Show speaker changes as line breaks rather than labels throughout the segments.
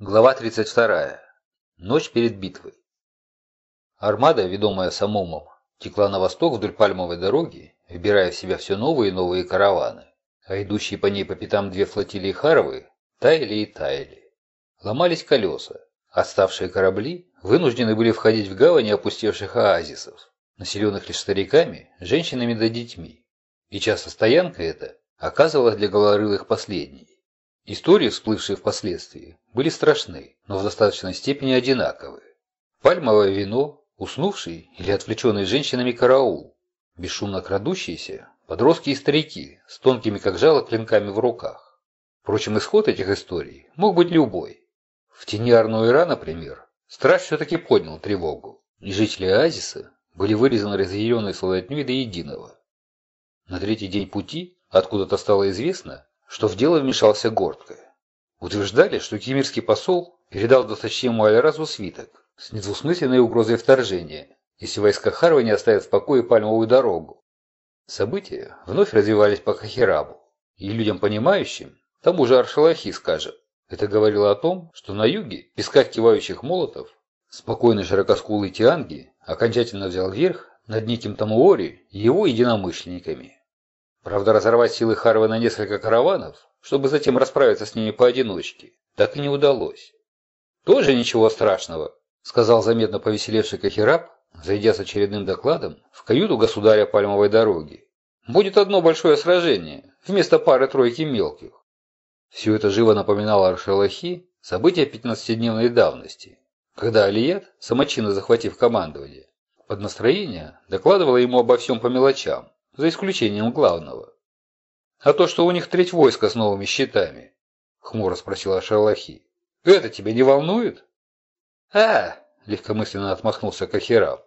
Глава 32. Ночь перед битвой. Армада, ведомая Самомом, текла на восток вдоль пальмовой дороги, вбирая в себя все новые и новые караваны, а идущие по ней по пятам две флотилии Харовы таяли и таяли. Ломались колеса. Отставшие корабли вынуждены были входить в гавани опустевших оазисов, населенных лишь стариками, женщинами да детьми. И часто стоянка эта оказывалась для голорылых последней. Истории, всплывшие впоследствии, были страшны, но в достаточной степени одинаковые. Пальмовое вино, уснувший или отвлеченный женщинами караул, бесшумно крадущиеся, подростки и старики с тонкими как жало клинками в руках. Впрочем, исход этих историй мог быть любой. В тени Арнуэра, например, страж все-таки поднял тревогу, и жители оазиса были вырезаны разъяренной солодней до единого. На третий день пути откуда-то стало известно, что в дело вмешался Гортко. Утверждали, что кемирский посол передал досточтимому Альразу свиток с недвусмысленной угрозой вторжения, если войска Харва не оставят в покое пальмовую дорогу. События вновь развивались по Кахирабу, и людям понимающим, тому же Аршалахи скажет, это говорило о том, что на юге, в песках кивающих молотов, спокойный широкоскулый Тианги окончательно взял верх над неким Тамуори и его единомышленниками. Правда, разорвать силы Харвы на несколько караванов, чтобы затем расправиться с ними поодиночке, так и не удалось. «Тоже ничего страшного», — сказал заметно повеселевший Кахираб, зайдя с очередным докладом в каюту государя Пальмовой дороги. «Будет одно большое сражение, вместо пары-тройки мелких». Все это живо напоминало Аршалахи события 15-дневной давности, когда Алият, самочинно захватив командование, под настроение докладывала ему обо всем по мелочам, за исключением главного. «А то, что у них треть войска с новыми щитами?» — хмуро спросила Шарлахи. «Это тебя не волнует?» «А!» — легкомысленно отмахнулся Кахираб.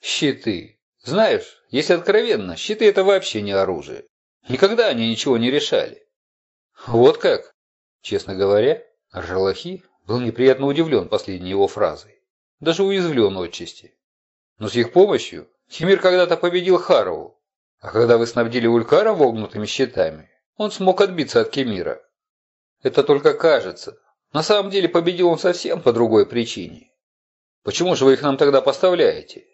«Щиты. Знаешь, если откровенно, щиты — это вообще не оружие. Никогда они ничего не решали». «Вот как?» Честно говоря, Аржалахи был неприятно удивлен последней его фразой. Даже уязвлен отчасти. Но с их помощью Химир когда-то победил Харову, а когда вы снабдили Улькара вогнутыми щитами, он смог отбиться от Кемира. Это только кажется. На самом деле победил он совсем по другой причине. Почему же вы их нам тогда поставляете?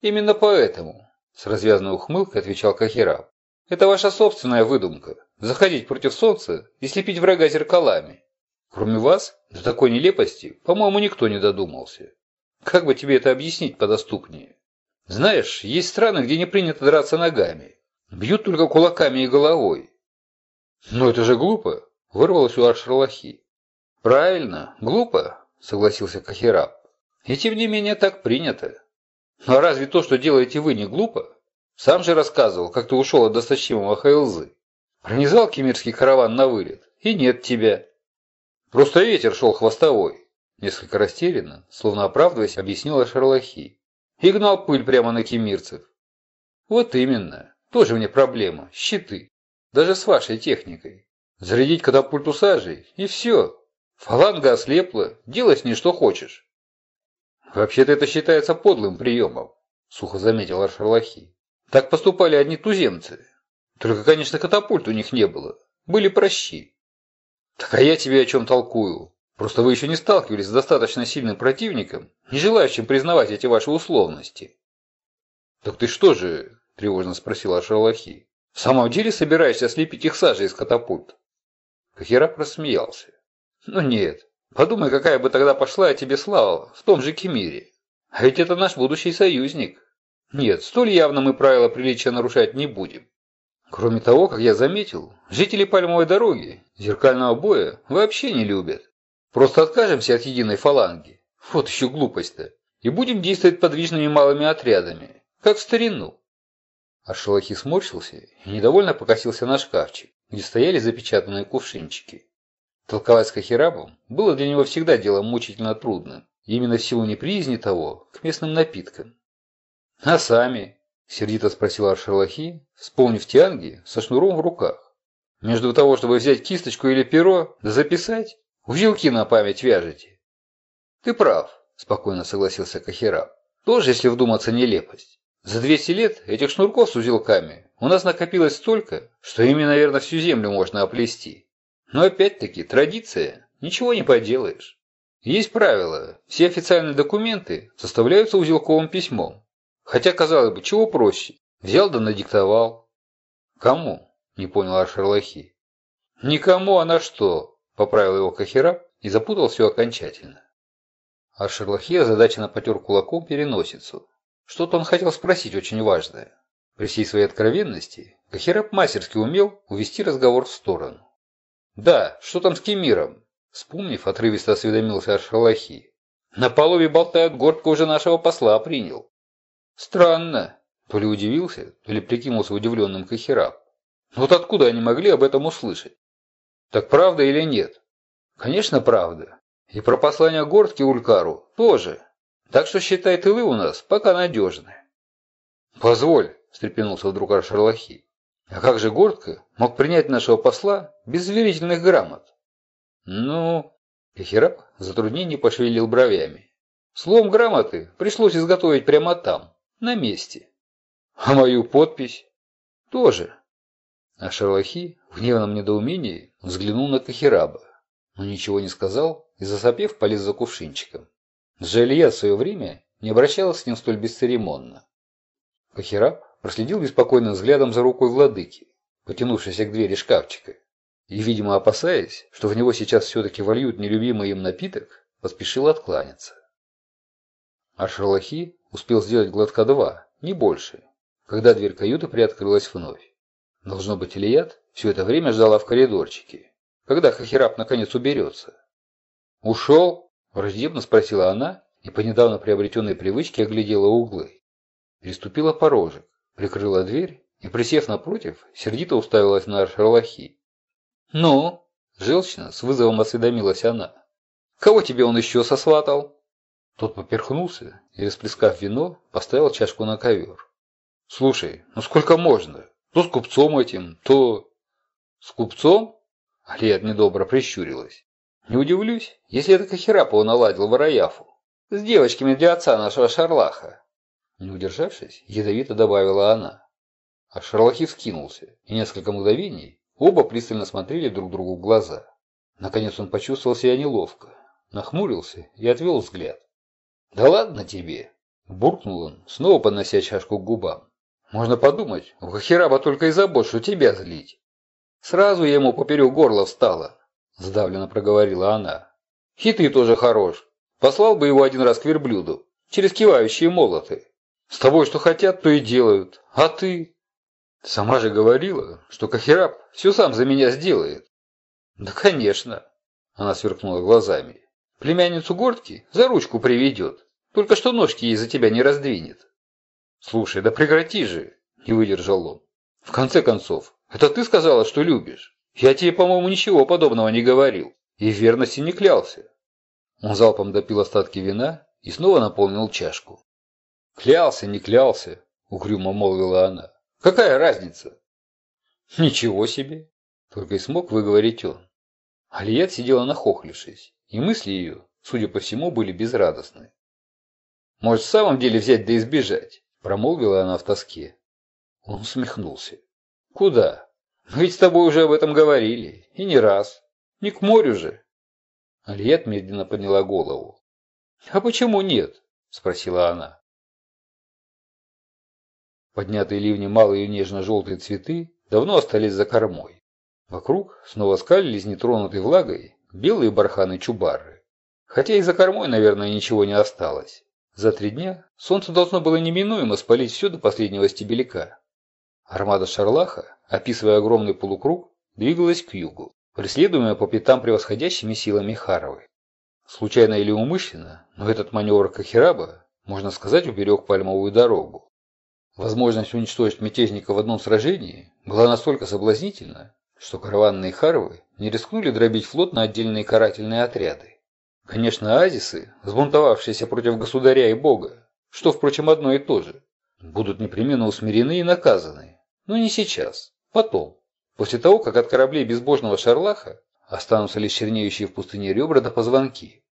Именно поэтому, с развязанной ухмылкой отвечал Кахираб. Это ваша собственная выдумка. Заходить против солнца и слепить врага зеркалами. Кроме вас, до такой нелепости, по-моему, никто не додумался. Как бы тебе это объяснить подоступнее? Знаешь, есть страны, где не принято драться ногами. Бьют только кулаками и головой. Но это же глупо, вырвалось у Аршерлахи. Правильно, глупо, согласился Кахираб. И тем не менее так принято. А разве то, что делаете вы, не глупо? Сам же рассказывал, как ты ушел от досточтимого Хайлзы. Пронизал кемирский караван на вылет, и нет тебя. Просто ветер шел хвостовой. Несколько растерянно, словно оправдываясь, объяснила Шарлахи и гнал пыль прямо на кемирцев. Вот именно. Тоже мне проблема. Щиты. Даже с вашей техникой. Зарядить катапульту сажей, и все. Фаланга ослепла, делай с ней что хочешь. Вообще-то это считается подлым приемом, сухо заметил Аршарлахи. Так поступали одни туземцы. Только, конечно, катапульт у них не было. Были прощи. Так а я тебе о чем толкую? Просто вы еще не сталкивались с достаточно сильным противником, не желающим признавать эти ваши условности. «Так ты что же?» – тревожно спросила Шарлахи. «В самом деле собираешься слепить их сажей из катапульт?» Кахирак рассмеялся. «Ну нет. Подумай, какая бы тогда пошла о тебе слава в том же Кемире. А ведь это наш будущий союзник. Нет, столь явно мы правила приличия нарушать не будем. Кроме того, как я заметил, жители Пальмовой дороги зеркального боя вообще не любят. Просто откажемся от единой фаланги. Вот еще глупость-то. И будем действовать подвижными малыми отрядами, как в старину. Аршалахи сморщился и недовольно покосился на шкафчик, где стояли запечатанные кувшинчики. Толковать с Кахирабом было для него всегда делом мучительно трудным, именно в силу неприязни того к местным напиткам. «А сами?» – сердито спросил Аршалахи, вспомнив Тианги со шнуром в руках. «Между того, чтобы взять кисточку или перо, да записать, Узелки на память вяжете. Ты прав, спокойно согласился Кахираб. Тоже, если вдуматься, нелепость. За 200 лет этих шнурков с узелками у нас накопилось столько, что ими, наверное, всю землю можно оплести. Но опять-таки, традиция, ничего не поделаешь. Есть правило, все официальные документы составляются узелковым письмом. Хотя, казалось бы, чего проще? Взял да надиктовал. Кому? Не понял Аршерлахи. Никому, а на что? Поправил его Кахира и запутал все окончательно. Аршерлахи озадаченно потер кулаком переносицу. Что-то он хотел спросить очень важное. При всей своей откровенности Кахираб мастерски умел увести разговор в сторону. «Да, что там с Кемиром?» Вспомнив, отрывисто осведомился Аршалахи. «На полове болтают, гордко уже нашего посла принял». «Странно». То ли удивился, то ли прикинулся удивленным Кахираб. «Вот откуда они могли об этом услышать?» «Так правда или нет?» «Конечно, правда. И про послание Гордки Улькару тоже. Так что считай тылы у нас пока надежны». «Позволь», – встрепенулся вдруг Аршерлахи. «А как же Гордка мог принять нашего посла без верительных грамот?» «Ну...» – Пехерап затруднений пошевелил бровями. «Слом грамоты пришлось изготовить прямо там, на месте. А мою подпись?» «Тоже». А Шерлахи в гневном недоумении взглянул на Кахираба, но ничего не сказал и, засопев, полез за кувшинчиком. Джалия в свое время не обращалась с ним столь бесцеремонно. Кахираб проследил беспокойным взглядом за рукой владыки, потянувшейся к двери шкафчика, и, видимо, опасаясь, что в него сейчас все-таки вольют нелюбимый им напиток, поспешил откланяться. А Шерлахи успел сделать глотка два, не больше, когда дверь каюты приоткрылась вновь. Должно быть, Ильят все это время ждала в коридорчике, когда Хахираб наконец уберется. «Ушел?» – враждебно спросила она и по недавно приобретенной привычке оглядела углы. Переступила порожек, прикрыла дверь и, присев напротив, сердито уставилась на Шерлахи. «Ну?» – желчно с вызовом осведомилась она. «Кого тебе он еще сосватал?» Тот поперхнулся и, расплескав вино, поставил чашку на ковер. «Слушай, ну сколько можно? То с купцом этим, то...» «С купцом?» Алиет недобро прищурилась. «Не удивлюсь, если это Кахирапова наладил Вараяфу. С девочками для отца нашего Шарлаха. Не удержавшись, ядовито добавила она. А Шарлахи вскинулся, и несколько мгновений оба пристально смотрели друг другу в глаза. Наконец он почувствовал себя неловко, нахмурился и отвел взгляд. «Да ладно тебе!» – буркнул он, снова поднося чашку к губам. «Можно подумать, у Хахираба только и забот, что тебя злить». «Сразу ему поперек горла встало», – сдавленно проговорила она. «И ты тоже хорош. Послал бы его один раз к верблюду, через кивающие молоты. С тобой что хотят, то и делают. А ты? Сама же говорила, что Кахираб все сам за меня сделает. Да, конечно. Она сверкнула глазами. Племянницу Гордки за ручку приведет. Только что ножки ей за тебя не раздвинет. Слушай, да прекрати же, не выдержал он. В конце концов, это ты сказала, что любишь. Я тебе, по-моему, ничего подобного не говорил. И в верности не клялся. Он залпом допил остатки вина и снова наполнил чашку. «Клялся, не клялся», — угрюмо молвила она. «Какая разница?» «Ничего себе!» — только и смог выговорить он. Алият сидела нахохлившись, и мысли ее, судя по всему, были безрадостны. «Может, в самом деле взять да избежать?» – промолвила она в тоске. Он усмехнулся. «Куда? Мы ведь с тобой уже об этом говорили, и не раз. Не к морю же». Алият медленно подняла голову. «А почему нет?» – спросила она. Поднятые ливни малые нежно-желтые цветы давно остались за кормой. Вокруг снова скалились нетронутой влагой белые барханы чубары. Хотя и за кормой, наверное, ничего не осталось. За три дня солнце должно было неминуемо спалить все до последнего стебелька. Армада Шарлаха, описывая огромный полукруг, двигалась к югу, преследуемая по пятам превосходящими силами Харовой. Случайно или умышленно, но этот маневр Кахираба, можно сказать, уберег пальмовую дорогу. Возможность уничтожить мятежника в одном сражении была настолько соблазнительна, что караванные харвы не рискнули дробить флот на отдельные карательные отряды. Конечно, азисы, сбунтовавшиеся против государя и бога, что, впрочем, одно и то же, будут непременно усмирены и наказаны. Но не сейчас, потом, после того, как от кораблей безбожного шарлаха останутся лишь чернеющие в пустыне ребра до позвонки.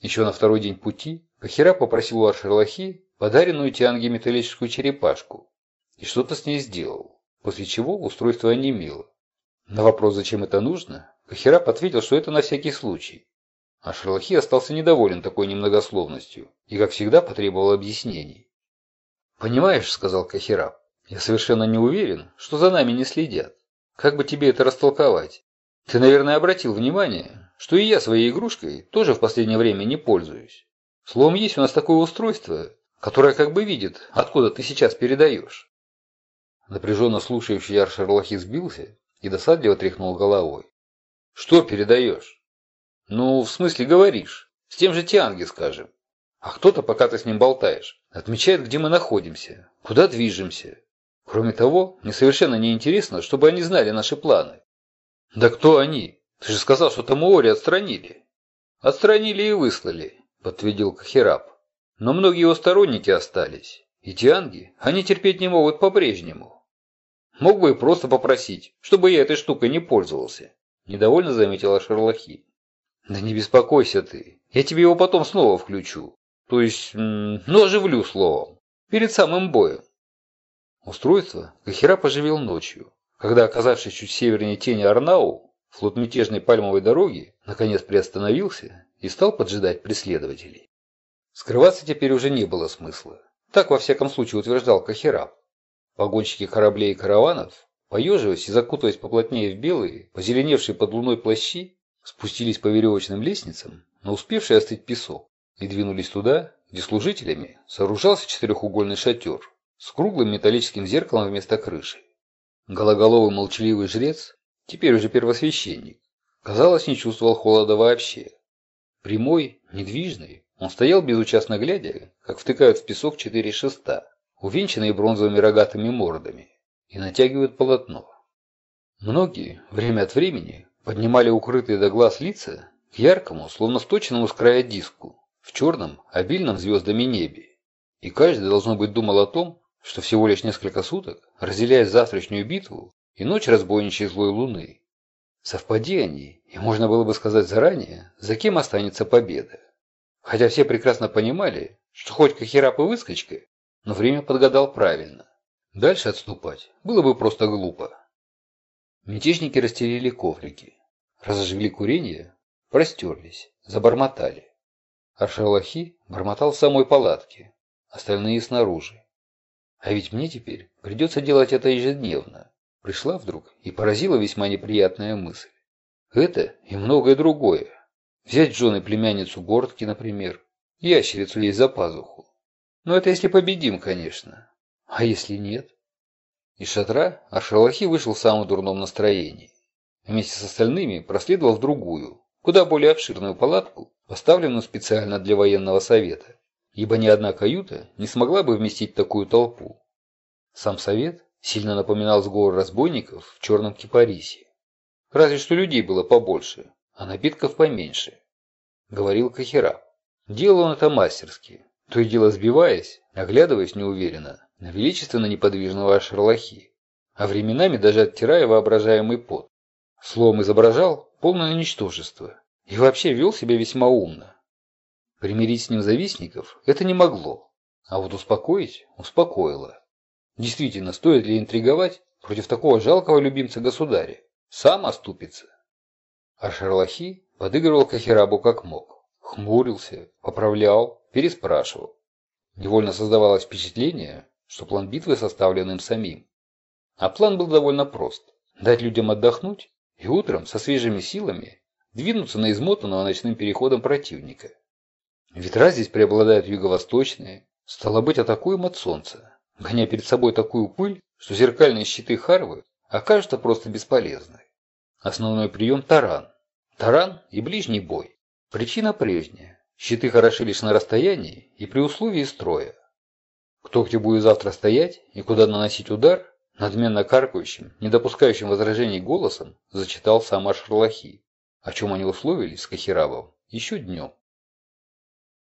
Еще на второй день пути Кахира попросил у Аршерлахи подаренную Тианге металлическую черепашку и что-то с ней сделал, после чего устройство онемело. На вопрос, зачем это нужно, Кахирап ответил, что это на всякий случай. А Шерлахи остался недоволен такой немногословностью и, как всегда, потребовал объяснений. «Понимаешь», — сказал Кахираб, — «я совершенно не уверен, что за нами не следят. Как бы тебе это растолковать? Ты, наверное, обратил внимание, что и я своей игрушкой тоже в последнее время не пользуюсь. Словом, есть у нас такое устройство, которое как бы видит, откуда ты сейчас передаешь». Напряженно слушающий Аршерлахи сбился и досадливо тряхнул головой. «Что передаешь?» «Ну, в смысле говоришь. С тем же Тианги, скажем. А кто-то, пока ты с ним болтаешь, отмечает, где мы находимся, куда движемся. Кроме того, мне совершенно не интересно, чтобы они знали наши планы». «Да кто они? Ты же сказал, что Тамуори отстранили». «Отстранили и выслали», — подтвердил Кахираб. «Но многие его сторонники остались. И Тианги они терпеть не могут по-прежнему. Мог бы и просто попросить, чтобы я этой штукой не пользовался. Недовольно заметила Шерлахи. Да не беспокойся ты. Я тебе его потом снова включу. То есть, ну оживлю словом. Перед самым боем. Устройство Гахера поживил ночью, когда, оказавшись чуть севернее тени Арнау, флот мятежной пальмовой дороги наконец приостановился и стал поджидать преследователей. Скрываться теперь уже не было смысла. Так, во всяком случае, утверждал Кахераб. Погонщики кораблей и караванов, поеживаясь и закутываясь поплотнее в белые, позеленевшие под луной плащи, спустились по веревочным лестницам на успевший остыть песок и двинулись туда, где служителями сооружался четырехугольный шатер с круглым металлическим зеркалом вместо крыши. Гологоловый молчаливый жрец, теперь уже первосвященник, казалось, не чувствовал холода вообще. Прямой, недвижный, он стоял безучастно глядя, как втыкают в песок четыре шеста увенчанные бронзовыми рогатыми мордами, и натягивают полотно. Многие, время от времени, поднимали укрытые до глаз лица к яркому, словно сточенному с края диску, в черном, обильном звездами небе. И каждый, должно быть, думал о том, что всего лишь несколько суток разделяет завтрашнюю битву и ночь разбойничьей злой луны. Совпади они, и можно было бы сказать заранее, за кем останется победа. Хотя все прекрасно понимали, что хоть Кахирап и выскочка, но время подгадал правильно. Дальше отступать было бы просто глупо. Мятежники расстелили коврики, разожгли курение, простерлись, забормотали. Аршалахи бормотал в самой палатке, остальные снаружи. А ведь мне теперь придется делать это ежедневно. Пришла вдруг и поразила весьма неприятная мысль. Это и многое другое. Взять жены племянницу Гордки, например, ящерицу ей за пазуху. Но это если победим, конечно. А если нет? Из шатра Аршалахи вышел в самом дурном настроении. Вместе с остальными проследовал в другую, куда более обширную палатку, поставленную специально для военного совета, ибо ни одна каюта не смогла бы вместить такую толпу. Сам совет сильно напоминал сговор разбойников в черном кипарисе. Разве что людей было побольше, а напитков поменьше. Говорил Кахира. Делал он это мастерски, то и дело сбиваясь, оглядываясь неуверенно на величественно неподвижного шерлахи, а временами даже оттирая воображаемый пот. Словом изображал полное ничтожество и вообще вел себя весьма умно. Примирить с ним завистников это не могло, а вот успокоить успокоило. Действительно, стоит ли интриговать против такого жалкого любимца государя? Сам оступится. А Шерлахи подыгрывал Кахирабу как мог. Хмурился, поправлял, переспрашивал. Невольно создавалось впечатление, что план битвы составлен им самим. А план был довольно прост. Дать людям отдохнуть и утром со свежими силами двинуться на измотанного ночным переходом противника. Ветра здесь преобладают юго-восточные, стало быть, атакуем от солнца, гоня перед собой такую пыль, что зеркальные щиты Харвы окажутся просто бесполезны. Основной прием – таран. Таран и ближний бой. Причина прежняя. Щиты хороши лишь на расстоянии и при условии строя. Кто где будет завтра стоять и куда наносить удар, надменно каркающим, не допускающим возражений голосом, зачитал сам Ашерлахи, о чем они условились с Кахирабом еще днем.